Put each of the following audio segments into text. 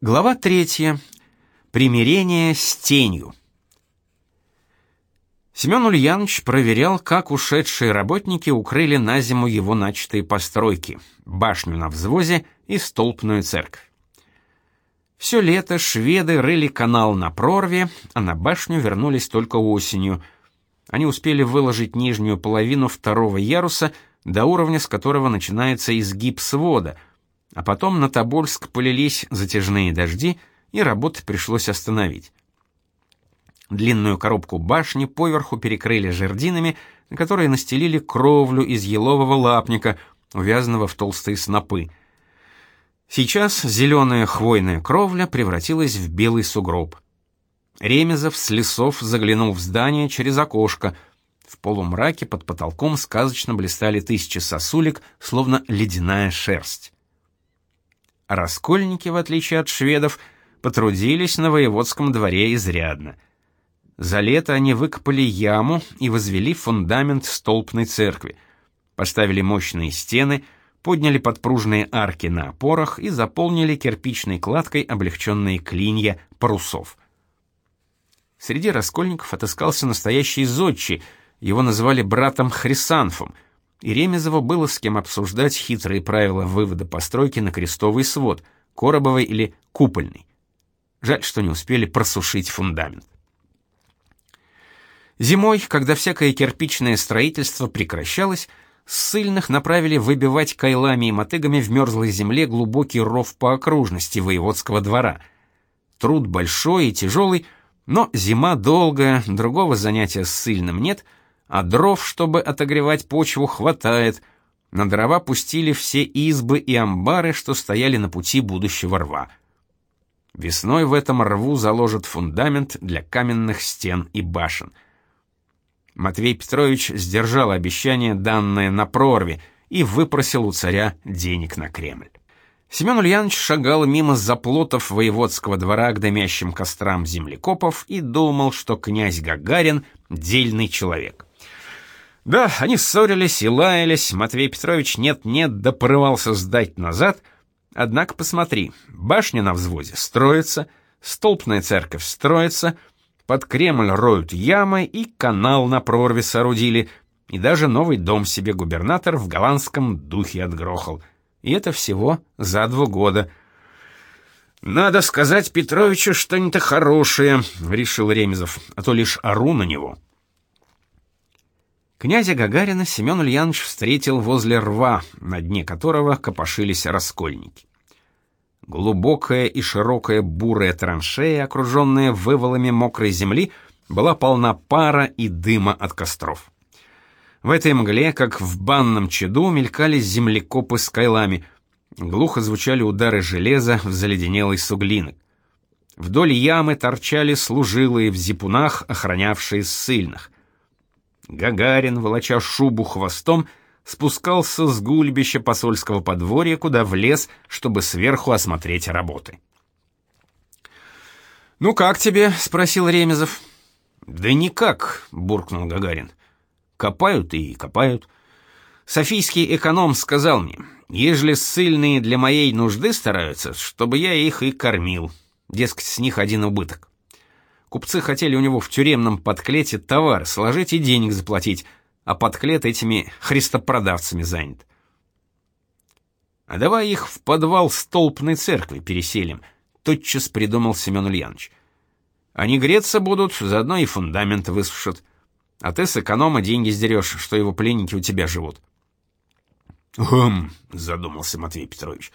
Глава третья. Примирение с тенью. Семен Ульянович проверял, как ушедшие работники укрыли на зиму его начатые постройки: башню на взвозе и столпную церковь. Все лето шведы рыли канал на прорве, а на башню вернулись только осенью. Они успели выложить нижнюю половину второго яруса до уровня, с которого начинается изгиб свода — а потом на Тобольск полились затяжные дожди, и работы пришлось остановить. Длинную коробку башни поверху перекрыли жердинами, на которые настелили кровлю из елового лапника, увязанного в толстые снопы. Сейчас зеленая хвойная кровля превратилась в белый сугроб. Ремезов с лесов заглянул в здание через окошко. В полумраке под потолком сказочно блистали тысячи сосулек, словно ледяная шерсть. Раскольники, в отличие от шведов, потрудились на воеводском дворе изрядно. За лето они выкопали яму и возвели фундамент столпной церкви, поставили мощные стены, подняли подпружные арки на опорах и заполнили кирпичной кладкой облегченные клинья парусов. Среди раскольников отыскался настоящий зодчий, его называли братом Хрисанфом — и Ремезову было с кем обсуждать хитрые правила вывода постройки на крестовый свод, коробовый или купольный. Жаль, что не успели просушить фундамент. Зимой, когда всякое кирпичное строительство прекращалось, ссыльных направили выбивать кайлами и мотыгами в мерзлой земле глубокий ров по окружности воеводского двора. Труд большой и тяжелый, но зима долгая, другого занятия ссыльным нет — а дров, чтобы отогревать почву, хватает. На дрова пустили все избы и амбары, что стояли на пути будущего рва. Весной в этом рву заложат фундамент для каменных стен и башен. Матвей Петрович сдержал обещание, данное на прорве, и выпросил у царя денег на Кремль. Семен Ульянович шагал мимо заплотов воеводского двора к дымящим кострам землекопов и думал, что князь Гагарин — дельный человек. Да, они ссорились и лаялись, Матвей Петрович нет-нет да порывался сдать назад. Однако посмотри, башня на взводе строится, столпная церковь строится, под Кремль роют ямы и канал на прорве соорудили, и даже новый дом себе губернатор в голландском духе отгрохал. И это всего за два года. «Надо сказать Петровичу что-нибудь хорошее», — решил Ремезов, — «а то лишь ору на него». Князя Гагарина Семен Ульянович встретил возле рва, на дне которого копошились раскольники. Глубокая и широкая бурая траншея, окруженная вывалами мокрой земли, была полна пара и дыма от костров. В этой мгле, как в банном чаду, мелькали землекопы с кайлами. Глухо звучали удары железа в заледенелый суглинок. Вдоль ямы торчали служилые в зипунах, охранявшие ссыльных. Гагарин, волоча шубу хвостом, спускался с гульбища посольского подворья, куда влез, чтобы сверху осмотреть работы. «Ну как тебе?» — спросил Ремезов. «Да никак», — буркнул Гагарин. «Копают и копают. Софийский эконом сказал мне, ежели ссыльные для моей нужды стараются, чтобы я их и кормил. Дескать, с них один убыток. Купцы хотели у него в тюремном подклете товар сложить и денег заплатить, а подклет этими христопродавцами занят. А давай их в подвал столпной церкви переселим, тотчас придумал Семен Ульянович. Они греться будут, заодно и фундамент высушат. А ты с эконома деньги сдерешь, что его пленники у тебя живут. «Хм», — задумался Матвей Петрович.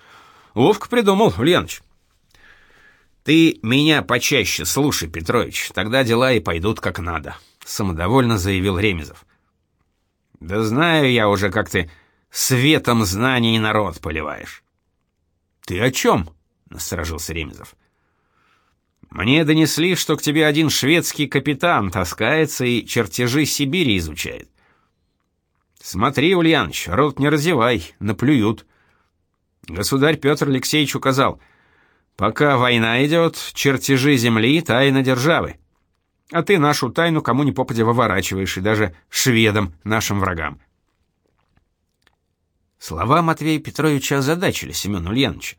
«Ловко придумал, Ульяныч. Ты меня почаще слушай, Петрович, тогда дела и пойдут как надо, самодовольно заявил Ремезов. Да знаю я уже, как ты светом знаний народ поливаешь. Ты о чем? насторожился Ремезов. Мне донесли, что к тебе один шведский капитан таскается и чертежи Сибири изучает. Смотри, Ульяныч, рот не разевай, наплюют. Государь Петр Алексеевич указал — Пока война идет, чертежи земли — тайна державы. А ты нашу тайну кому ни попадя выворачиваешь, и даже шведам, нашим врагам. Слова Матвея Петровича озадачили Семена Ульяновича.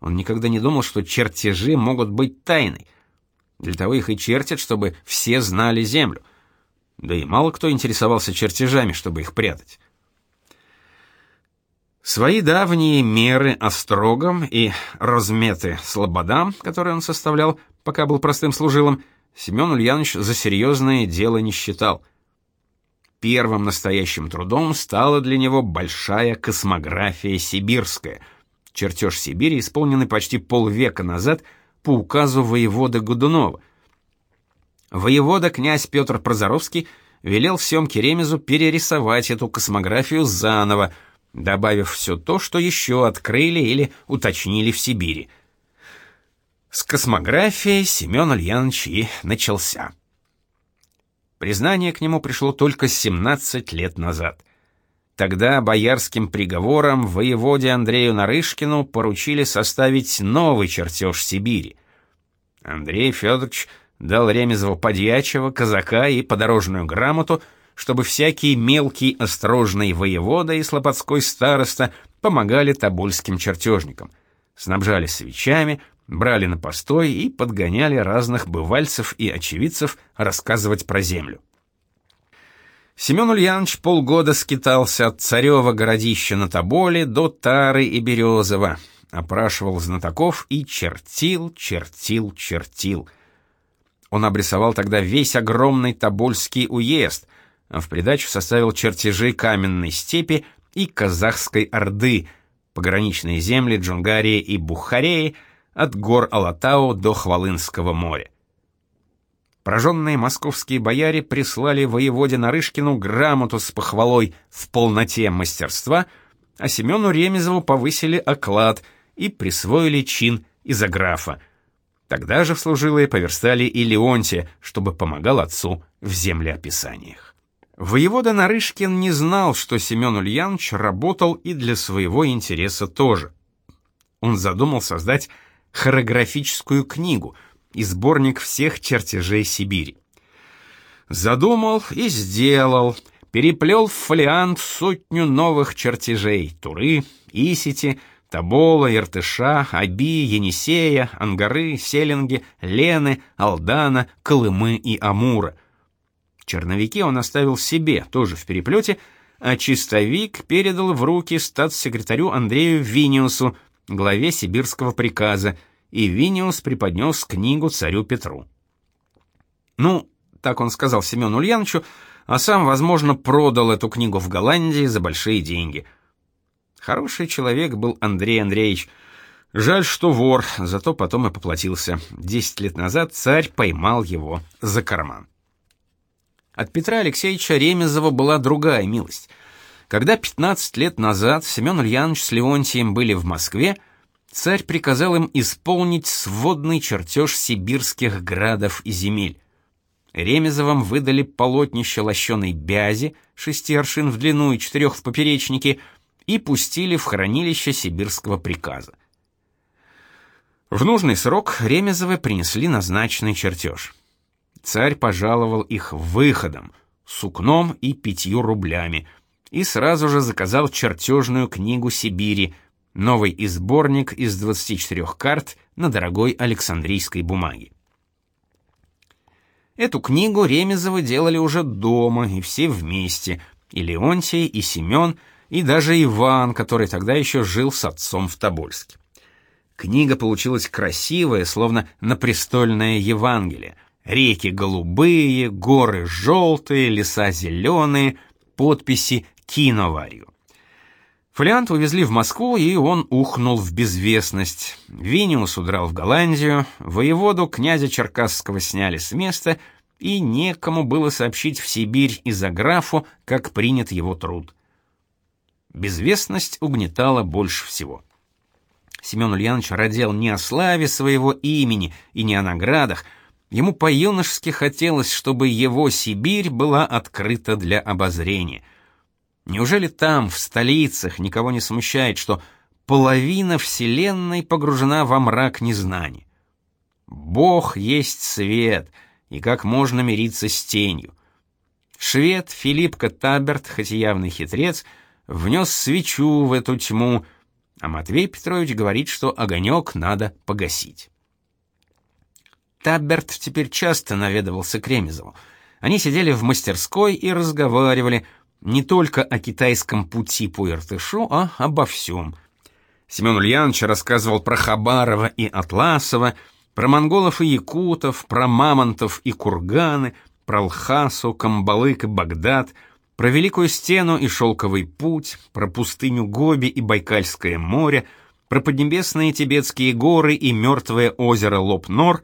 Он никогда не думал, что чертежи могут быть тайной. Для того их и чертят, чтобы все знали землю. Да и мало кто интересовался чертежами, чтобы их прятать. Свои давние меры острогам и разметы слободам, которые он составлял, пока был простым служилым, Семен Ульянович за серьезное дело не считал. Первым настоящим трудом стала для него большая космография сибирская. Чертеж Сибири, исполненный почти полвека назад по указу воевода Годунова. Воевода князь Петр Прозоровский велел Семке Ремезу перерисовать эту космографию заново, добавив все то, что еще открыли или уточнили в Сибири. С космографией Семен Ульянович и начался. Признание к нему пришло только 17 лет назад. Тогда боярским приговором воеводе Андрею Нарышкину поручили составить новый чертеж Сибири. Андрей Федорович дал Ремезову подьячего, казака и подорожную грамоту — чтобы всякий мелкий осторожный воевода и слободской староста помогали тобольским чертежникам, снабжали свечами, брали на постой и подгоняли разных бывальцев и очевидцев рассказывать про землю. Семен Ульянович полгода скитался от Царева городища на Тоболе до Тары и Березова, опрашивал знатоков и чертил, чертил, чертил. Он обрисовал тогда весь огромный Тобольский уезд, а в придачу составил чертежи каменной степи и казахской орды, пограничные земли Джунгарии и Бухареи, от гор Алатау до Хвалынского моря. Пораженные московские бояре прислали воеводе Нарышкину грамоту с похвалой в полноте мастерства, а Семену Ремезову повысили оклад и присвоили чин изографа. Тогда же в служилые поверстали и Леонтия, чтобы помогал отцу в землеописаниях. Воевода Нарышкин не знал, что Семен Ульянович работал и для своего интереса тоже. Он задумал создать хореографическую книгу и сборник всех чертежей Сибири. Задумал и сделал, переплел в фолиант сотню новых чертежей Туры, Исити, Тобола, Иртыша, Аби, Енисея, Ангары, Селинги, Лены, Алдана, Колымы и Амура — Черновики он оставил себе, тоже в переплете, а чистовик передал в руки статс-секретарю Андрею Виниусу, главе сибирского приказа, и Виниус преподнес книгу царю Петру. Ну, так он сказал Семену Ульяновичу, а сам, возможно, продал эту книгу в Голландии за большие деньги. Хороший человек был Андрей Андреевич. Жаль, что вор, зато потом и поплатился. Десять лет назад царь поймал его за карман. От Петра Алексеевича Ремезова была другая милость. Когда 15 лет назад Семен Ульянович с Леонтием были в Москве, царь приказал им исполнить сводный чертеж сибирских градов и земель. Ремезовым выдали полотнище лощеной бязи, шести аршин в длину и четырех в поперечнике, и пустили в хранилище сибирского приказа. В нужный срок Ремезовы принесли назначенный чертеж царь пожаловал их выходом, сукном и пятью рублями, и сразу же заказал чертежную книгу Сибири, новый изборник из 24 карт на дорогой Александрийской бумаге. Эту книгу Ремезовы делали уже дома, и все вместе, и Леонтий, и Семен, и даже Иван, который тогда еще жил с отцом в Тобольске. Книга получилась красивая, словно на престольное Евангелие, Реки голубые, горы желтые, леса зеленые, подписи «Киноварью». Фолиант увезли в Москву, и он ухнул в безвестность. Виниус удрал в Голландию, воеводу князя Черкасского сняли с места, и некому было сообщить в Сибирь и за графу, как принят его труд. Безвестность угнетала больше всего. Семен Ульянович родил не о славе своего имени и не о наградах, Ему по-юношески хотелось, чтобы его Сибирь была открыта для обозрения. Неужели там, в столицах, никого не смущает, что половина вселенной погружена во мрак незнания? Бог есть свет, и как можно мириться с тенью? Швед Филипп Таберт, хоть и явный хитрец, внес свечу в эту тьму, а Матвей Петрович говорит, что огонек надо погасить. Табберт теперь часто наведывался к Ремезову. Они сидели в мастерской и разговаривали не только о китайском пути по Иртышу, а обо всем. Семен Ульянович рассказывал про Хабарова и Атласова, про монголов и якутов, про мамонтов и курганы, про Лхасу, Камбалык и Багдад, про Великую Стену и Шелковый путь, про пустыню Гоби и Байкальское море, про поднебесные Тибетские горы и мертвое озеро Лоп-Нор,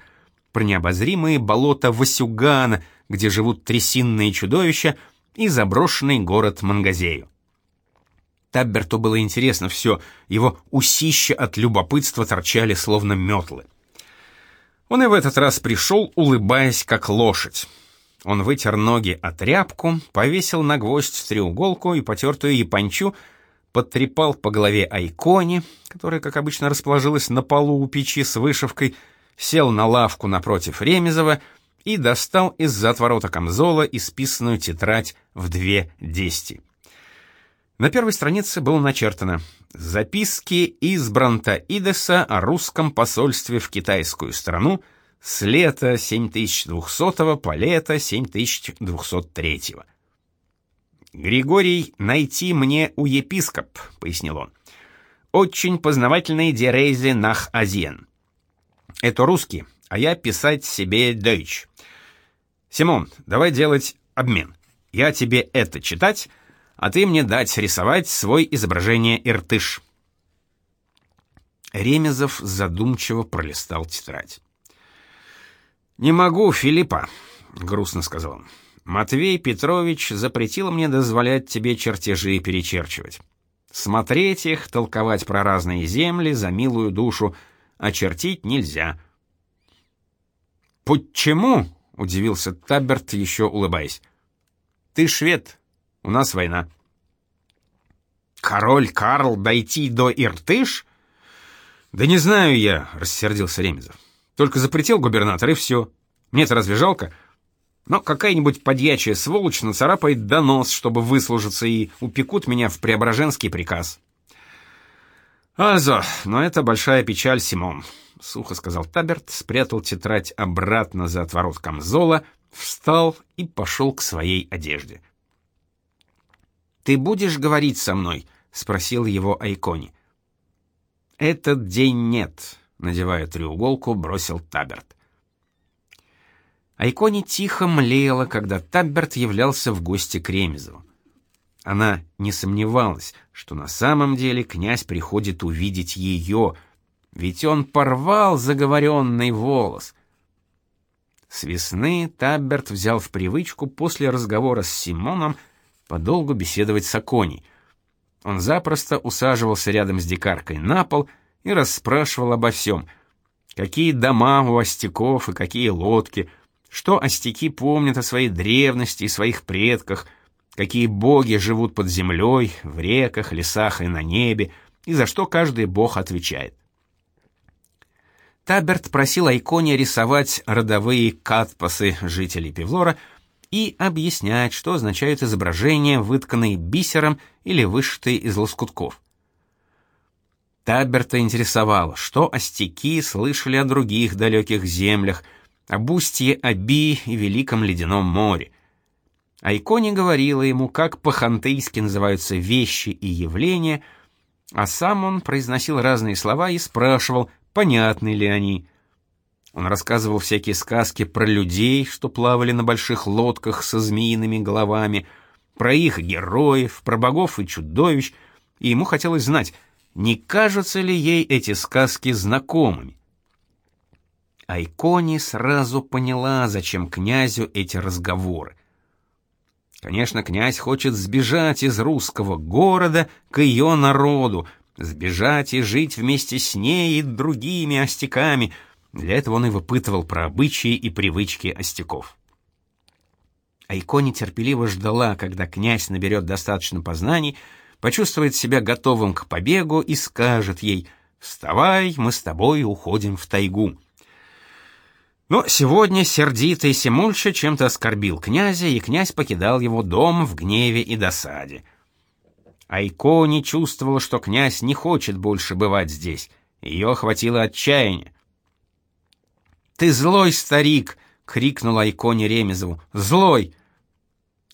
про необозримые болота Васюгана, где живут трясинные чудовища, и заброшенный город Мангазею. Табберту было интересно все, его усища от любопытства торчали словно метлы. Он и в этот раз пришел, улыбаясь, как лошадь. Он вытер ноги о тряпку, повесил на гвоздь треуголку и потертую япончу, подтрепал по голове Айкони, которая, как обычно, расположилась на полу у печи с вышивкой, сел на лавку напротив Ремезова и достал из-за отворота камзола исписанную тетрадь в две десяти. На первой странице было начертано «Записки избранта Идеса о русском посольстве в китайскую страну с лета 7200 по лето 7203». «Григорий, найти мне у епископ», — пояснил он. «Очень познавательный дерейзе нах азиен. Это русский, а я писать себе дойч. Симон, давай делать обмен. Я тебе это читать, а ты мне дать рисовать свой изображение Иртыш. Ремезов задумчиво пролистал тетрадь. «Не могу, Филиппа», — грустно сказал он. «Матвей Петрович запретил мне дозволять тебе чертежи перечерчивать. Смотреть их, толковать про разные земли за милую душу, очертить нельзя». «Почему?» — удивился Таберт, еще улыбаясь. «Ты швед, у нас война. Король Карл дойти до Иртыш? Да не знаю я, рассердился Ремезов. Только запретил губернатор и все. Мне-то разве жалко? Но какая-нибудь подьячая сволочь нацарапает донос, чтобы выслужиться, и упекут меня в Преображенский приказ. «Азо, но это большая печаль, Симон», — сухо сказал Таберт, спрятал тетрадь обратно за отворот камзола, встал и пошел к своей одежде. Ты будешь говорить со мной? спросил его Айкони. Этот день нет, надевая треуголку, бросил Таберт. Айкони тихо млела, когда Таберт являлся в гости к Ремезову. Она не сомневалась, что на самом деле князь приходит увидеть ее, ведь он порвал заговоренный волос. С весны Таберт взял в привычку после разговора с Симоном подолгу беседовать с Аконей. Он запросто усаживался рядом с дикаркой на пол и расспрашивал обо всем. Какие дома у остяков и какие лодки, что остяки помнят о своей древности и своих предках, какие боги живут под землей, в реках, лесах и на небе, и за что каждый бог отвечает. Таберт просил Айконе рисовать родовые катпасы жителей Певлора — и объяснять, что означают изображения, вытканные бисером или вышитые из лоскутков. Таберта интересовало, что остяки слышали о других далеких землях, об устье Аби и Великом Ледяном море. Айкони говорила ему, как по-хантыйски называются вещи и явления, а сам он произносил разные слова и спрашивал, понятны ли они. Он рассказывал всякие сказки про людей, что плавали на больших лодках со змеиными головами, про их героев, про богов и чудовищ, и ему хотелось знать, не кажутся ли ей эти сказки знакомыми. Айкони сразу поняла, зачем князю эти разговоры. Конечно, князь хочет сбежать из русского города к ее народу, сбежать и жить вместе с ней и другими остяками — для этого он и выпытывал про обычаи и привычки остяков. Айко нетерпеливо ждала, когда князь наберет достаточно познаний, почувствует себя готовым к побегу и скажет ей «Вставай, мы с тобой уходим в тайгу». Но сегодня сердитый Семульша чем-то оскорбил князя, и князь покидал его дом в гневе и досаде. Айко не чувствовала, что князь не хочет больше бывать здесь. Ее охватило отчаяние. «Ты злой, старик!» — крикнул Айконе Ремезову. «Злой!»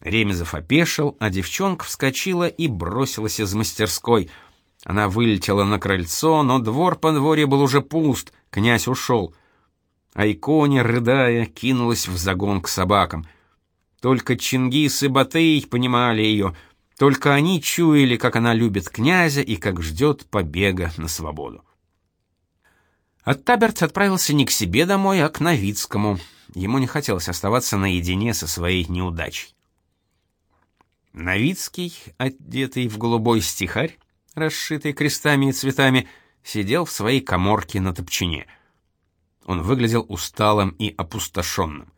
Ремезов опешил, а девчонка вскочила и бросилась из мастерской. Она вылетела на крыльцо, но двор по дворе был уже пуст, князь ушел. Айконе, рыдая, кинулась в загон к собакам. Только Чингис и Батый понимали ее, только они чуяли, как она любит князя и как ждет побега на свободу. Оттаберт отправился не к себе домой, а к Новицкому. Ему не хотелось оставаться наедине со своей неудачей. Новицкий, одетый в голубой стихарь, расшитый крестами и цветами, сидел в своей каморке на топчине. Он выглядел усталым и опустошенным.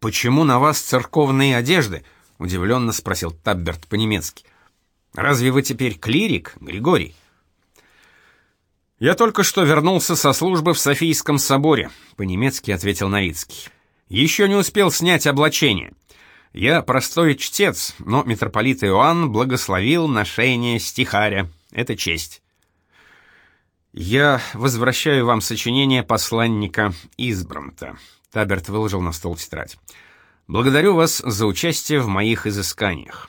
«Почему на вас церковные одежды?» — удивленно спросил Табберт по-немецки. «Разве вы теперь клирик, Григорий?» «Я только что вернулся со службы в Софийском соборе», — по-немецки ответил Новицкий. «Еще не успел снять облачение. Я простой чтец, но митрополит Иоанн благословил ношение стихаря. Это честь. Я возвращаю вам сочинение посланника Избранта. Таберт выложил на стол тетрадь. Благодарю вас за участие в моих изысканиях.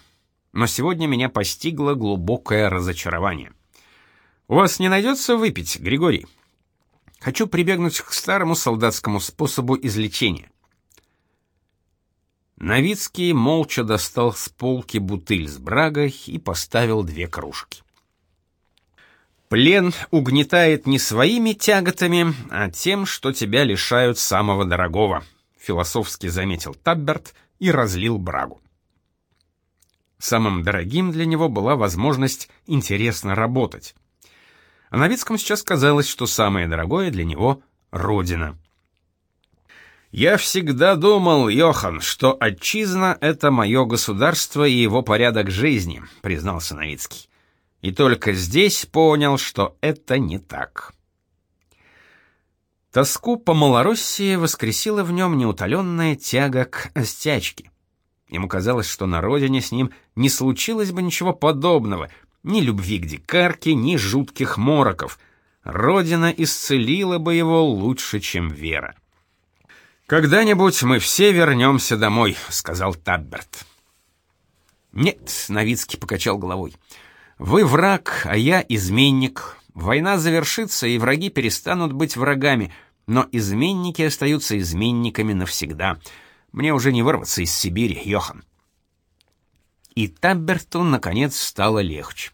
Но сегодня меня постигло глубокое разочарование. У вас не найдется выпить, Григорий? Хочу прибегнуть к старому солдатскому способу излечения. Новицкий молча достал с полки бутыль с брагой и поставил две кружки. Плен угнетает не своими тяготами, а тем, что тебя лишают самого дорогого, философски заметил Табберт и разлил брагу. Самым дорогим для него была возможность интересно работать. А Новицкому сейчас казалось, что самое дорогое для него родина. Я всегда думал, Йохан, что отчизна это мое государство и его порядок жизни, признался Новицкий. И только здесь понял, что это не так. Тоску по Малороссии воскресила в нем неутоленная тяга к остячке. Ему казалось, что на родине с ним не случилось бы ничего подобного, ни любви к дикарке, ни жутких мороков. Родина исцелила бы его лучше, чем вера. «Когда-нибудь мы все вернемся домой», — сказал Табберт. «Нет», — Новицкий покачал головой, — «вы враг, а я изменник. Война завершится, и враги перестанут быть врагами, но изменники остаются изменниками навсегда. Мне уже не вырваться из Сибири, Йохан». И Табберту, наконец, стало легче.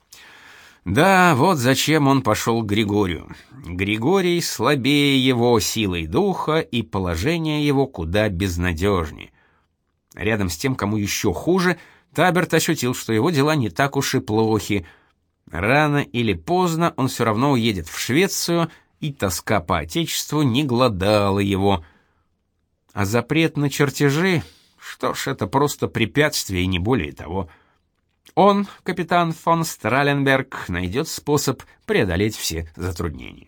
Да, вот зачем он пошел к Григорию. Григорий слабее его силой духа, и положение его куда безнадежнее. Рядом с тем, кому еще хуже, Таберт ощутил, что его дела не так уж и плохи. Рано или поздно он все равно уедет в Швецию, и тоска по отечеству не глодала его. А запрет на чертежи, что ж, это просто препятствие и не более того. — он, капитан фон Страленберг, найдет способ преодолеть все затруднения.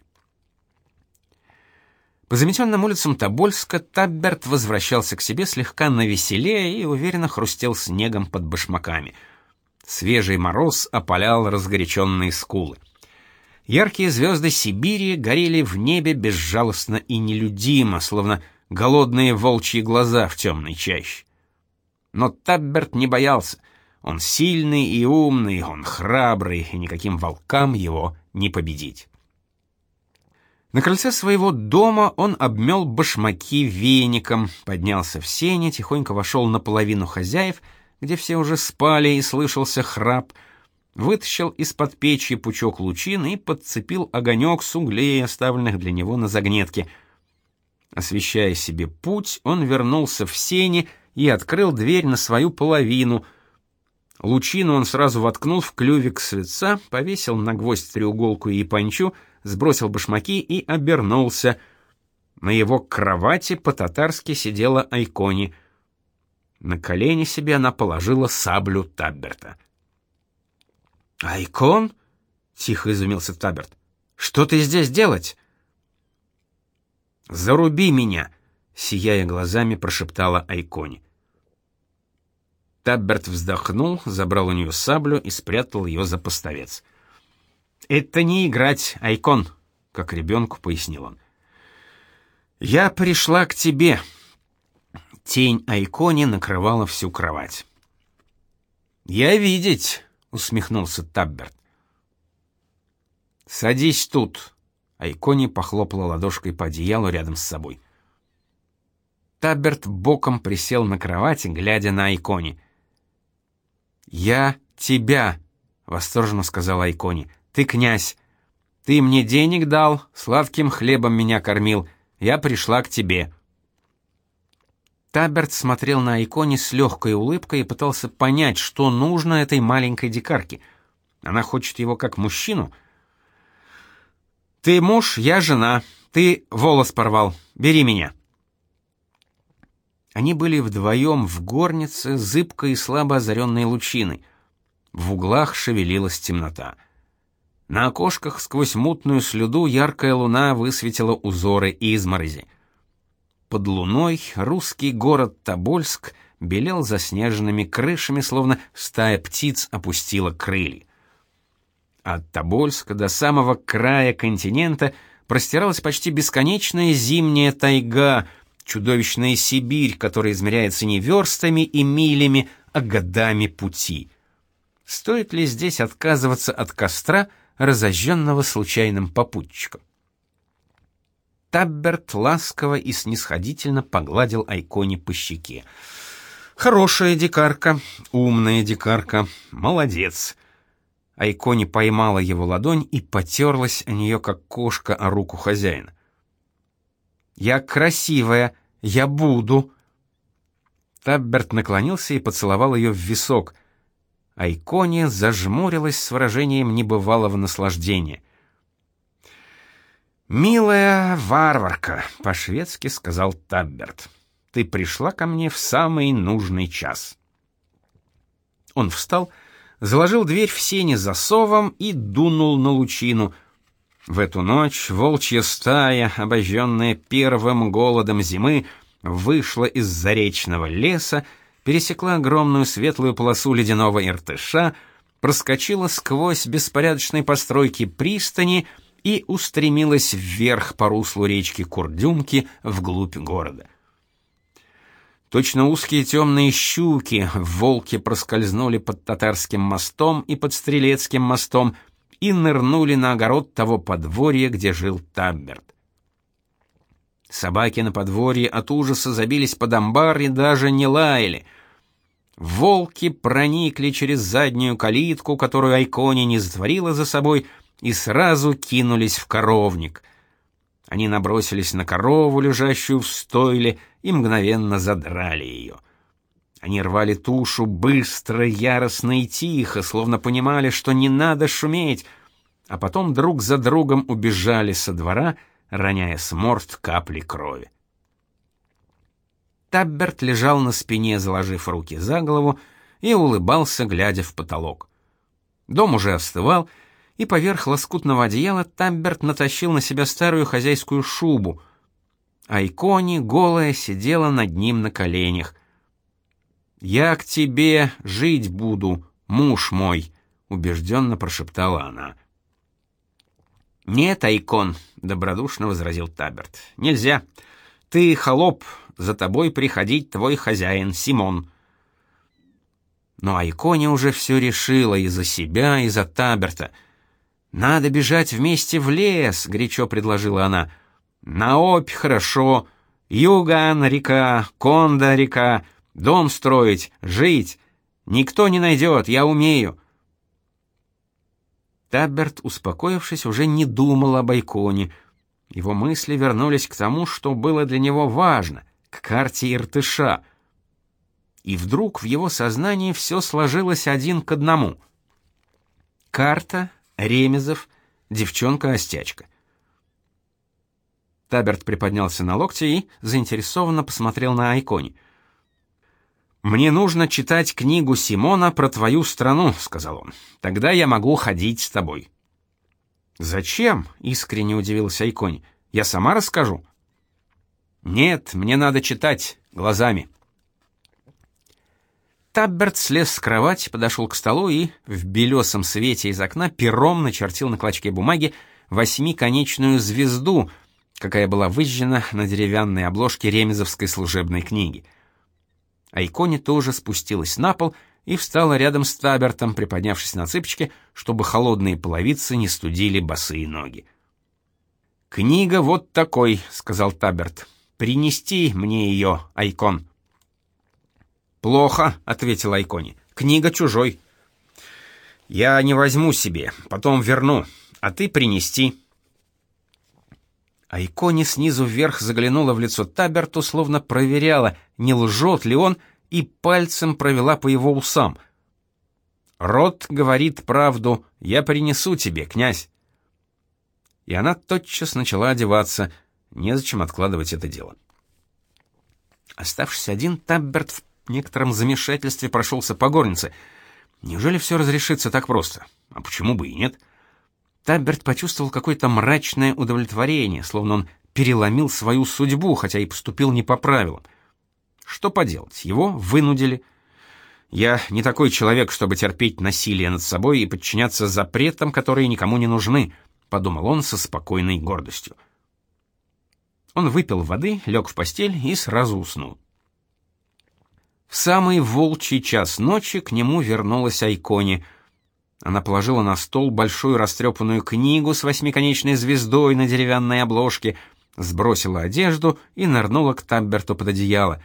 По заметенным улицам Тобольска Табберт возвращался к себе слегка навеселее и уверенно хрустел снегом под башмаками. Свежий мороз опалял разгоряченные скулы. Яркие звезды Сибири горели в небе безжалостно и нелюдимо, словно голодные волчьи глаза в темной чаще. Но Табберт не боялся. Он сильный и умный, он храбрый, и никаким волкам его не победить. На крыльце своего дома он обмел башмаки веником, поднялся в сене, тихонько вошел на половину хозяев, где все уже спали и слышался храп, вытащил из-под печи пучок лучин и подцепил огонек с углей, оставленных для него на загнетке. Освещая себе путь, он вернулся в сени и открыл дверь на свою половину — Лучину он сразу воткнул в клювик свеца, повесил на гвоздь треуголку и панчу, сбросил башмаки и обернулся. На его кровати по-татарски сидела Айкони. На колени себе она положила саблю Табберта. «Айкон?» — тихо изумился Табберт. «Что ты здесь делать?» «Заруби меня!» — сияя глазами, прошептала Айкони. Табберт вздохнул, забрал у нее саблю и спрятал ее за поставец. «Это не играть, Айкон», — как ребенку пояснил он. «Я пришла к тебе». Тень Айкони накрывала всю кровать. «Я видеть», — усмехнулся Табберт. «Садись тут», — Айкони похлопала ладошкой по одеялу рядом с собой. Табберт боком присел на кровати, глядя на Айкони. «Я тебя», — восторженно сказал Айкони. «Ты князь. Ты мне денег дал, сладким хлебом меня кормил. Я пришла к тебе». Таберт смотрел на Айкони с легкой улыбкой и пытался понять, что нужно этой маленькой дикарке. Она хочет его как мужчину. «Ты муж, я жена. Ты волос порвал. Бери меня». Они были вдвоем в горнице, зыбкой и слабо озаренной лучиной. В углах шевелилась темнота. На окошках сквозь мутную слюду яркая луна высветила узоры изморози. Под луной русский город Тобольск белел заснеженными крышами, словно стая птиц опустила крылья. От Тобольска до самого края континента простиралась почти бесконечная зимняя тайга, чудовищная Сибирь, которая измеряется не верстами и милями, а годами пути. Стоит ли здесь отказываться от костра, разожженного случайным попутчиком? Табберт ласково и снисходительно погладил Айкони по щеке. «Хорошая дикарка, умная дикарка, молодец!» Айкони поймала его ладонь и потерлась о нее, как кошка о руку хозяина. Я красивая, я буду. Табберт наклонился и поцеловал ее в висок. А Икония зажмурилась с выражением небывалого наслаждения. «Милая варварка», — по-шведски сказал Табберт, — «ты пришла ко мне в самый нужный час». Он встал, заложил дверь в сене засовом и дунул на лучину — в эту ночь волчья стая, обожженная первым голодом зимы, вышла из заречного леса, пересекла огромную светлую полосу ледяного Иртыша, проскочила сквозь беспорядочные постройки пристани и устремилась вверх по руслу речки Курдюмки вглубь города. Точно узкие темные щуки волки проскользнули под татарским мостом и под стрелецким мостом, и нырнули на огород того подворья, где жил Табберт. Собаки на подворье от ужаса забились под амбар и даже не лаяли. Волки проникли через заднюю калитку, которую Айкони не затворила за собой, и сразу кинулись в коровник. Они набросились на корову, лежащую в стойле, и мгновенно задрали ее. Они рвали тушу быстро, яростно и тихо, словно понимали, что не надо шуметь, а потом друг за другом убежали со двора, роняя с морд капли крови. Табберт лежал на спине, заложив руки за голову, и улыбался, глядя в потолок. Дом уже остывал, и поверх лоскутного одеяла Табберт натащил на себя старую хозяйскую шубу, а Икони, голая, сидела над ним на коленях — «Я к тебе жить буду, муж мой», — убежденно прошептала она. «Нет, Айкон», — добродушно возразил Таберт, — «нельзя. Ты холоп, за тобой приходить твой хозяин Симон». Но Айконе уже все решила и за себя, и за Таберта. «Надо бежать вместе в лес», — горячо предложила она. «На опь хорошо. Юган река, Конда река». Дом строить, жить. Никто не найдет, я умею. Таберт, успокоившись, уже не думал об Айконе. Его мысли вернулись к тому, что было для него важно, к карте Иртыша. И вдруг в его сознании все сложилось один к одному. Карта, Ремезов, девчонка-остячка. Таберт приподнялся на локте и заинтересованно посмотрел на Айконе. Мне нужно читать книгу Симона про твою страну, сказал он. Тогда я могу ходить с тобой. Зачем? искренне удивился Айконь. Я сама расскажу. Нет, мне надо читать глазами. Табберт слез с кровати, подошел к столу и в белесом свете из окна пером начертил на клочке бумаги восьмиконечную звезду, какая была выжжена на деревянной обложке ремезовской служебной книги. Айкони тоже спустилась на пол и встала рядом с Табертом, приподнявшись на цыпочки, чтобы холодные половицы не студили босые ноги. «Книга вот такой», — сказал Таберт. «Принести мне ее, Айкон». «Плохо», — ответил Айкони. «Книга чужой». «Я не возьму себе, потом верну, а ты принести». Айкони снизу вверх заглянула в лицо Таберту, словно проверяла, не лжет ли он, и пальцем провела по его усам. «Рот говорит правду, я принесу тебе, князь». И она тотчас начала одеваться, незачем откладывать это дело. Оставшись один, Табберт в некотором замешательстве прошелся по горнице. Неужели все разрешится так просто? А почему бы и нет? Табберт почувствовал какое-то мрачное удовлетворение, словно он переломил свою судьбу, хотя и поступил не по правилам. Что поделать, его вынудили. Я не такой человек, чтобы терпеть насилие над собой и подчиняться запретам, которые никому не нужны, подумал он со спокойной гордостью. Он выпил воды, лег в постель и сразу уснул. В самый волчий час ночи к нему вернулась Айкони. Она положила на стол большую растрепанную книгу с восьмиконечной звездой на деревянной обложке, сбросила одежду и нырнула к Табберту под одеяло.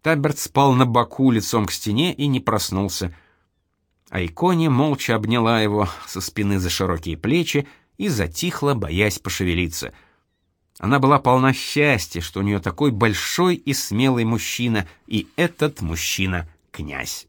Табберт спал на боку лицом к стене и не проснулся. Айкони молча обняла его со спины за широкие плечи и затихла, боясь пошевелиться — она была полна счастья, что у нее такой большой и смелый мужчина, и этот мужчина — князь.